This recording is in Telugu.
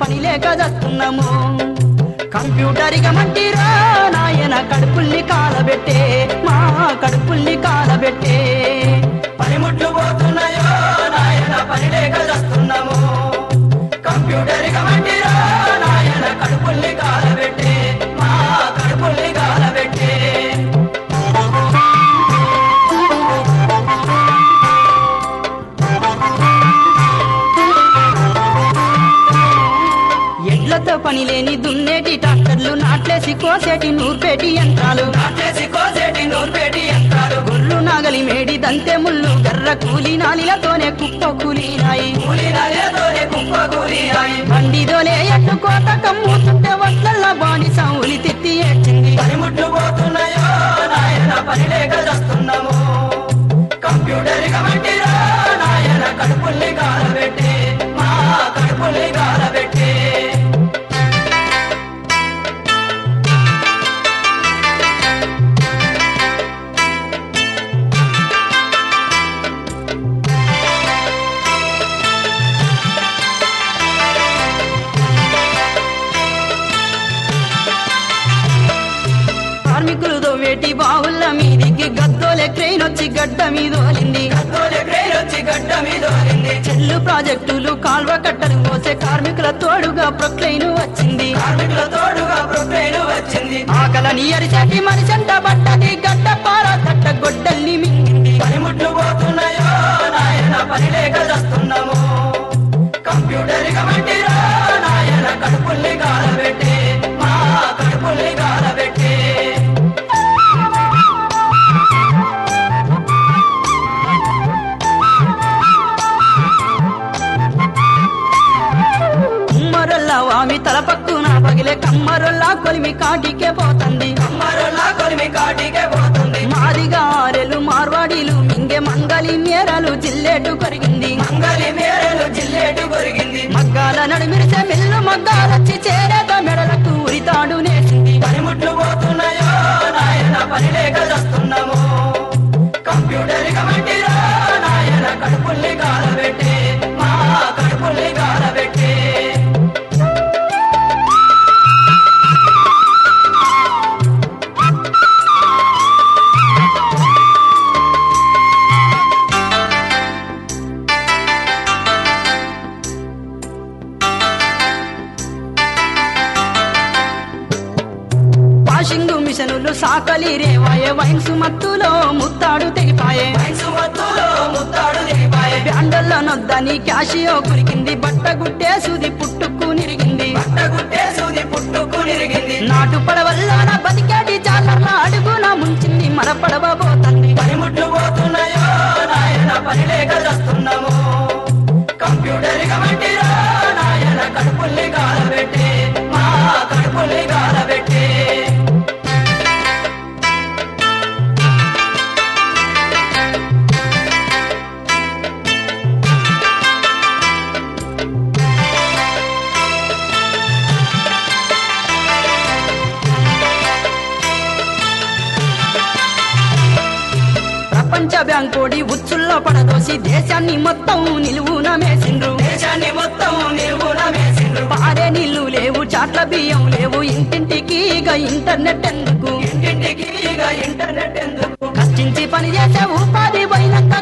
పని లేక చస్తున్నాము. కంప్యూటర్ ఇగమంటిరా నాయన కడుపుల్ని కాలబెట్టే మా కడుపుల్ని కాలబెట్టే. ఎడ్లతో పని లేని దున్నేటి ట్రాక్టర్లు నాట్లేసి కోసేటి నూర్పేటి యంత్రాలు. నాట్లేసి కోసేటి నూర్పేటి యంత్రాలు గుర్రు నాగలి మేడి దంతే ముళ్ళు గర్ర కూలి నాలిలతోనే కుప్ప కూలినాయి. కూలి నాలిలతోనే కూలినాయి బండిదోలే ఎట్టు కోత కమ్ముతుంటే వడ్లల్ల బాణి సౌలి తిత్తి ఏడ్చింది. పనిముట్లు పోతున్నాయో నాయన పని లేక దోవేటి బావుల మీదికి గద్దోలే క్రెయిన్ వచ్చి గడ్డ మీద ఓలింది చెల్లు ప్రాజెక్టులు కాల్వ కట్టలు మోసే కార్మికుల తోడుగా ప్రొక్లైన్ వచ్చింది. కార్మికుల తోడుగా ప్రొక్లైన్ వచ్చింది. ఆకలని అరిచేటి మనిషంట బట్టది గడ్డ పార కట్ట గొడ్డల్ని మింగింది. పనిముట్లు పోతున్నాయో నాయన పని లేక పగిలే కమ్మరొల్లా కొలిమి కాటికే పోతుంది. కమ్మరొల్లా కొలిమి కాటికే పోతుంది. మాదిగా ఆరెలు మార్వాడీలు మింగే మంగలి మేరలు జిల్లేటు కొరిగింది. మంగలి మేరలు జిల్లేటు కొరిగింది. మగ్గాల నడిమిరిసే మిల్లు మగ్గాలొచ్చి చేరేత మెడలకు ఉరితాడు నేసింది. పనిముట్లు పోతున్నాయో నాయన పని లేక వాషింగ్ మిషనులు సాకలి రేవాయే. వైన్స్ మత్తులో ముత్తాడు తెగిపాయే. బ్యాండల్లో నొద్దని క్యాషియో కురికింది. బట్ట గుట్టే సూది పుట్టుకు నిరిగింది. నాటు పడవల్లోన బతికేటి చాలర్ల అడుగున ముంచింది. మన పడవ పోతుంది పనిముట్లు పోతున్నాయో నాయన పని లేక చేస్తున్నాము కంప్యూటర్ కడుపుల్ని ప్రపంచ బ్యాంకోడి ఉచ్చుల్లో పడదోసి దేశాన్ని మొత్తం నిలువున మేసిండ్రు. దేశాన్ని మొత్తం నిలువున మేసిండ్రు. పారే నీళ్ళు లేవు చాట్ల బియ్యం లేవు ఇంటింటికి ఇక ఇంటర్నెట్ ఎందుకు? ఇంటింటికి ఇక ఇంటర్నెట్ ఎందుకు? కష్టించి పని చేసే ఉపాధి పోయినాక